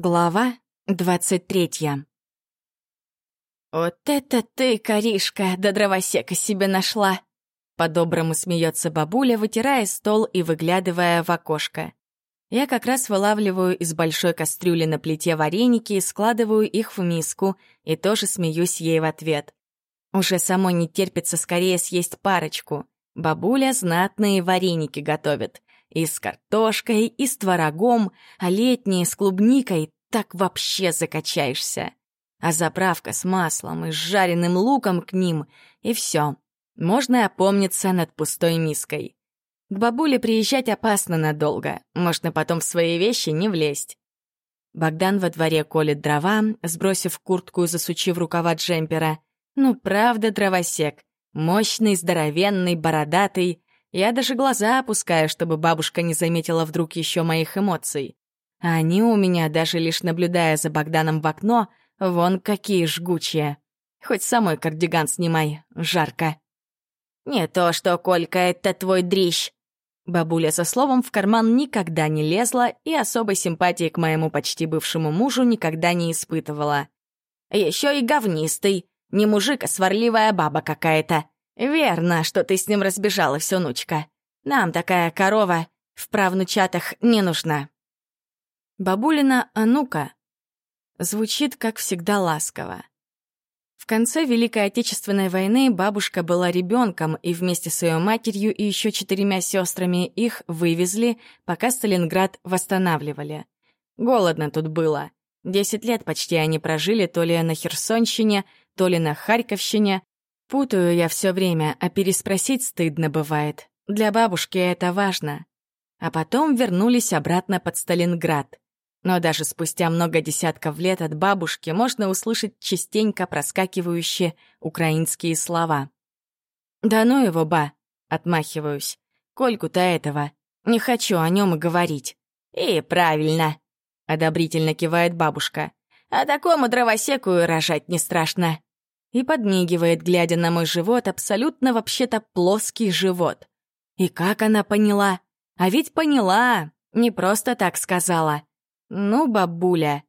Глава двадцать третья. «Вот это ты, коришка, да дровосека себе нашла!» По-доброму смеется бабуля, вытирая стол и выглядывая в окошко. Я как раз вылавливаю из большой кастрюли на плите вареники и складываю их в миску, и тоже смеюсь ей в ответ. Уже самой не терпится скорее съесть парочку. Бабуля знатные вареники готовит. И с картошкой, и с творогом, а летние с клубникой так вообще закачаешься. А заправка с маслом и с жареным луком к ним, и все. Можно опомниться над пустой миской. К бабуле приезжать опасно надолго, можно потом в свои вещи не влезть. Богдан во дворе колет дрова, сбросив куртку и засучив рукава джемпера. Ну, правда, дровосек. Мощный, здоровенный, бородатый. Я даже глаза опускаю, чтобы бабушка не заметила вдруг еще моих эмоций. А они у меня, даже лишь наблюдая за Богданом в окно, вон какие жгучие. Хоть самой кардиган снимай, жарко. «Не то что, Колька, это твой дрищ!» Бабуля со словом в карман никогда не лезла и особой симпатии к моему почти бывшему мужу никогда не испытывала. Еще и говнистый. Не мужик, а сварливая баба какая-то. «Верно, что ты с ним разбежалась, внучка. Нам такая корова в правнучатах не нужна». Бабулина «Анука» звучит, как всегда, ласково. В конце Великой Отечественной войны бабушка была ребенком, и вместе с ее матерью и еще четырьмя сестрами их вывезли, пока Сталинград восстанавливали. Голодно тут было. Десять лет почти они прожили то ли на Херсонщине, то ли на Харьковщине, Путаю я все время, а переспросить стыдно бывает. Для бабушки это важно. А потом вернулись обратно под Сталинград. Но даже спустя много десятков лет от бабушки можно услышать частенько проскакивающие украинские слова. «Да ну его, ба!» — отмахиваюсь. «Кольку-то этого. Не хочу о нем и говорить». «И правильно!» — одобрительно кивает бабушка. «А такому дровосеку и рожать не страшно» и подмигивает, глядя на мой живот, абсолютно вообще-то плоский живот. И как она поняла? А ведь поняла, не просто так сказала. Ну, бабуля.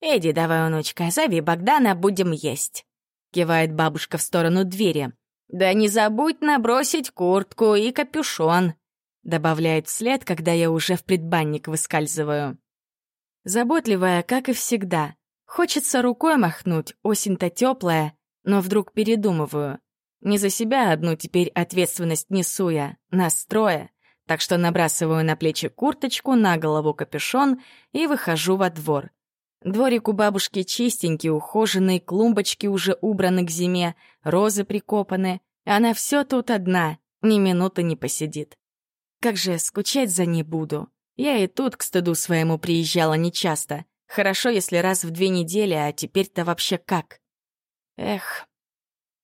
«Иди давай, внучка, зови Богдана, будем есть», — кивает бабушка в сторону двери. «Да не забудь набросить куртку и капюшон», — добавляет вслед, когда я уже в предбанник выскальзываю. Заботливая, как и всегда. Хочется рукой махнуть, осень-то теплая, но вдруг передумываю. Не за себя одну теперь ответственность несу я, настроя, так что набрасываю на плечи курточку, на голову капюшон и выхожу во двор. Дворик у бабушки чистенький, ухоженный, клумбочки уже убраны к зиме, розы прикопаны. Она все тут одна, ни минуты не посидит. Как же скучать за ней буду. Я и тут к стыду своему приезжала нечасто. Хорошо, если раз в две недели, а теперь-то вообще как? Эх.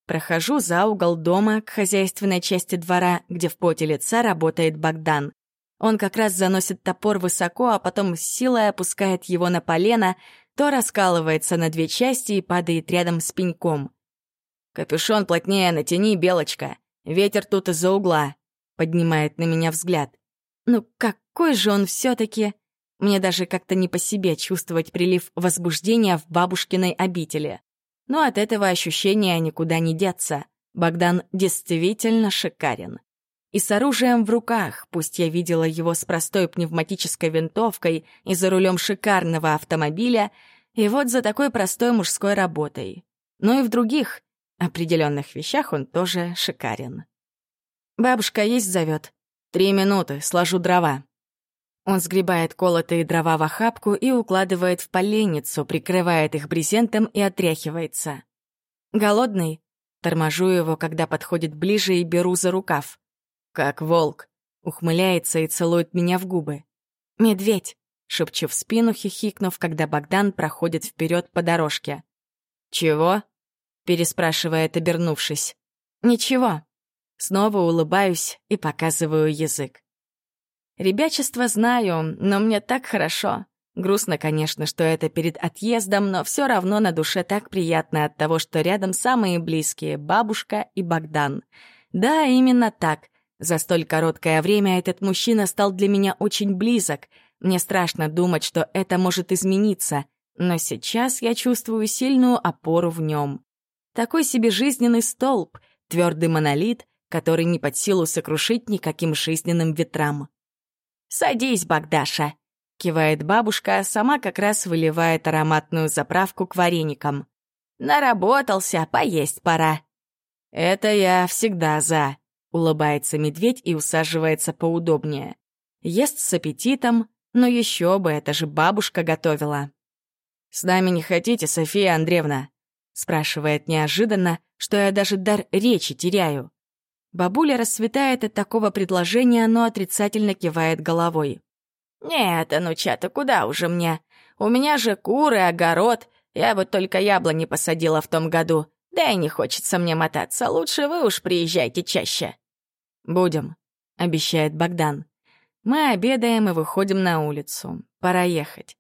Прохожу за угол дома к хозяйственной части двора, где в поте лица работает Богдан. Он как раз заносит топор высоко, а потом с силой опускает его на полено, то раскалывается на две части и падает рядом с пеньком. «Капюшон плотнее натяни, Белочка. Ветер тут из-за угла», — поднимает на меня взгляд. «Ну какой же он все таки Мне даже как-то не по себе чувствовать прилив возбуждения в бабушкиной обители. Но от этого ощущения никуда не деться. Богдан действительно шикарен. И с оружием в руках, пусть я видела его с простой пневматической винтовкой и за рулем шикарного автомобиля, и вот за такой простой мужской работой. Но и в других определенных вещах он тоже шикарен. «Бабушка есть зовет. Три минуты, сложу дрова». Он сгребает колотые дрова в охапку и укладывает в поленницу, прикрывает их брезентом и отряхивается. «Голодный?» Торможу его, когда подходит ближе и беру за рукав. «Как волк!» Ухмыляется и целует меня в губы. «Медведь!» Шепчу в спину, хихикнув, когда Богдан проходит вперед по дорожке. «Чего?» Переспрашивает, обернувшись. «Ничего». Снова улыбаюсь и показываю язык. Ребячество знаю, но мне так хорошо. Грустно, конечно, что это перед отъездом, но все равно на душе так приятно от того, что рядом самые близкие — бабушка и Богдан. Да, именно так. За столь короткое время этот мужчина стал для меня очень близок, Мне страшно думать, что это может измениться, но сейчас я чувствую сильную опору в нем. Такой себе жизненный столб, твердый монолит, который не под силу сокрушить никаким жизненным ветрам. «Садись, Богдаша!» — кивает бабушка, а сама как раз выливает ароматную заправку к вареникам. «Наработался, поесть пора». «Это я всегда за», — улыбается медведь и усаживается поудобнее. Ест с аппетитом, но еще бы, это же бабушка готовила. «С нами не хотите, София Андреевна?» — спрашивает неожиданно, что я даже дар речи теряю. Бабуля расцветает от такого предложения, но отрицательно кивает головой. «Нет, анучата, куда уже мне? У меня же куры, огород. Я вот только яблони посадила в том году. Да и не хочется мне мотаться. Лучше вы уж приезжайте чаще». «Будем», — обещает Богдан. Мы обедаем и выходим на улицу. Пора ехать.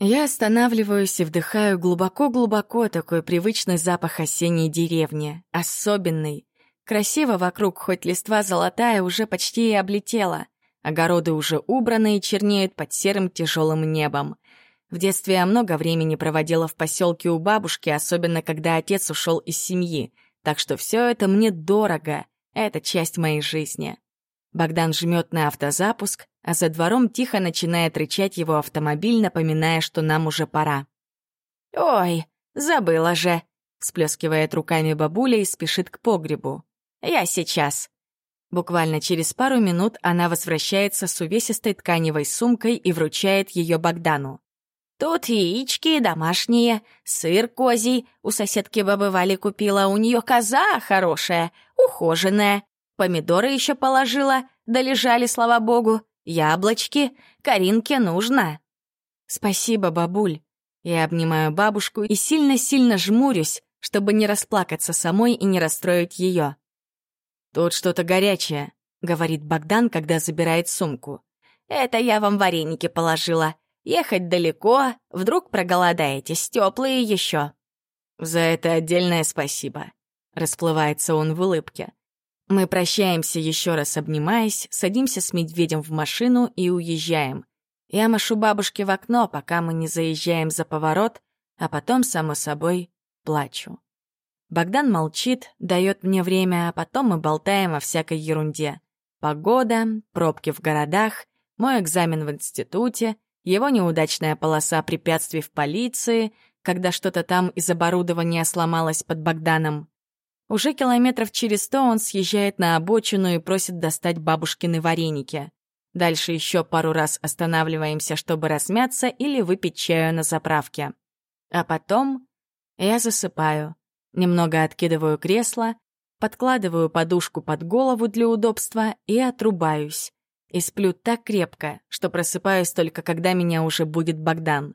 Я останавливаюсь и вдыхаю глубоко-глубоко такой привычный запах осенней деревни. Особенный. Красиво вокруг, хоть листва золотая уже почти и облетела. Огороды уже убраны и чернеют под серым тяжелым небом. В детстве я много времени проводила в поселке у бабушки, особенно когда отец ушел из семьи. Так что все это мне дорого. Это часть моей жизни. Богдан жмет на автозапуск, а за двором тихо начинает рычать его автомобиль, напоминая, что нам уже пора. «Ой, забыла же!» — всплескивает руками бабуля и спешит к погребу. Я сейчас». Буквально через пару минут она возвращается с увесистой тканевой сумкой и вручает ее Богдану. «Тут яички домашние, сыр козий, у соседки бабы Вали купила, у нее коза хорошая, ухоженная, помидоры еще положила, да лежали, слава богу, яблочки, Каринке нужно». «Спасибо, бабуль». Я обнимаю бабушку и сильно-сильно жмурюсь, чтобы не расплакаться самой и не расстроить ее. «Тут что-то горячее», — говорит Богдан, когда забирает сумку. «Это я вам вареники положила. Ехать далеко, вдруг проголодаетесь, теплые еще». «За это отдельное спасибо», — расплывается он в улыбке. Мы прощаемся, еще раз обнимаясь, садимся с медведем в машину и уезжаем. Я машу бабушке в окно, пока мы не заезжаем за поворот, а потом, само собой, плачу. Богдан молчит, дает мне время, а потом мы болтаем о всякой ерунде. Погода, пробки в городах, мой экзамен в институте, его неудачная полоса препятствий в полиции, когда что-то там из оборудования сломалось под Богданом. Уже километров через сто он съезжает на обочину и просит достать бабушкины вареники. Дальше еще пару раз останавливаемся, чтобы размяться или выпить чаю на заправке. А потом я засыпаю. Немного откидываю кресло, подкладываю подушку под голову для удобства и отрубаюсь. И сплю так крепко, что просыпаюсь только когда меня уже будет Богдан.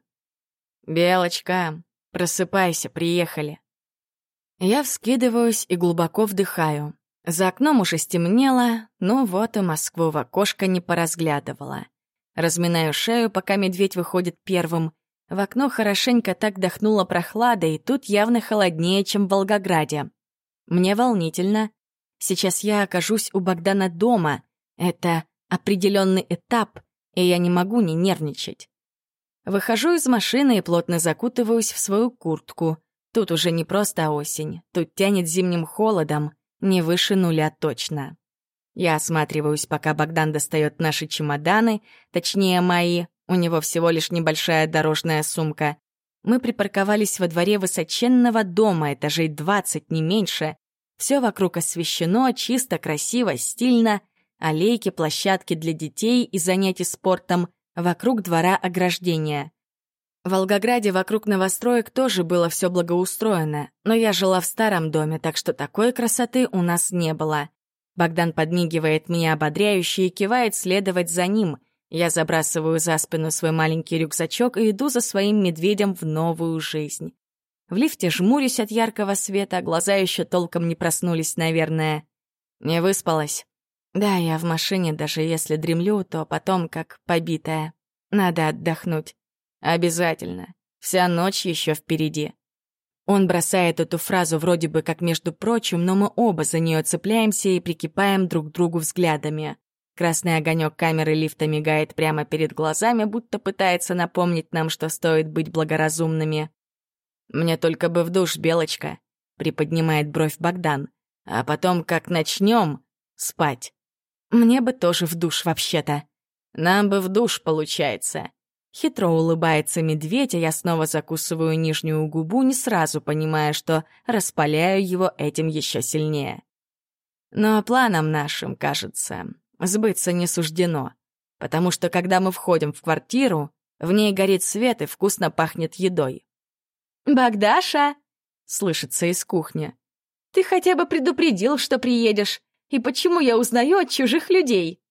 «Белочка, просыпайся, приехали». Я вскидываюсь и глубоко вдыхаю. За окном уже стемнело, но вот и Москву в окошко не поразглядывала. Разминаю шею, пока медведь выходит первым — в окно хорошенько так дохнуло прохладой, тут явно холоднее, чем в Волгограде. Мне волнительно. Сейчас я окажусь у Богдана дома. Это определенный этап, и я не могу не нервничать. Выхожу из машины и плотно закутываюсь в свою куртку. Тут уже не просто осень, тут тянет зимним холодом, не выше нуля точно. Я осматриваюсь, пока Богдан достает наши чемоданы, точнее мои, у него всего лишь небольшая дорожная сумка. Мы припарковались во дворе высоченного дома, этажей 20, не меньше. Все вокруг освещено, чисто, красиво, стильно. Аллейки, площадки для детей и занятий спортом. Вокруг двора ограждения. В Волгограде вокруг новостроек тоже было все благоустроено, но я жила в старом доме, так что такой красоты у нас не было. Богдан подмигивает мне ободряюще и кивает следовать за ним. Я забрасываю за спину свой маленький рюкзачок и иду за своим медведем в новую жизнь. В лифте жмурюсь от яркого света, глаза еще толком не проснулись, наверное. Не выспалась? Да, я в машине, даже если дремлю, то потом как побитая. Надо отдохнуть. Обязательно. Вся ночь еще впереди. Он бросает эту фразу вроде бы как между прочим, но мы оба за нее цепляемся и прикипаем друг к другу взглядами. Красный огонек камеры лифта мигает прямо перед глазами, будто пытается напомнить нам, что стоит быть благоразумными. «Мне только бы в душ, Белочка», — приподнимает бровь Богдан. «А потом, как начнем спать». «Мне бы тоже в душ, вообще-то». «Нам бы в душ, получается». Хитро улыбается медведь, а я снова закусываю нижнюю губу, не сразу понимая, что распаляю его этим еще сильнее. Но планам нашим, кажется, сбыться не суждено. Потому что, когда мы входим в квартиру, в ней горит свет и вкусно пахнет едой. «Богдаша!» — слышится из кухни. «Ты хотя бы предупредил, что приедешь. И почему я узнаю от чужих людей?»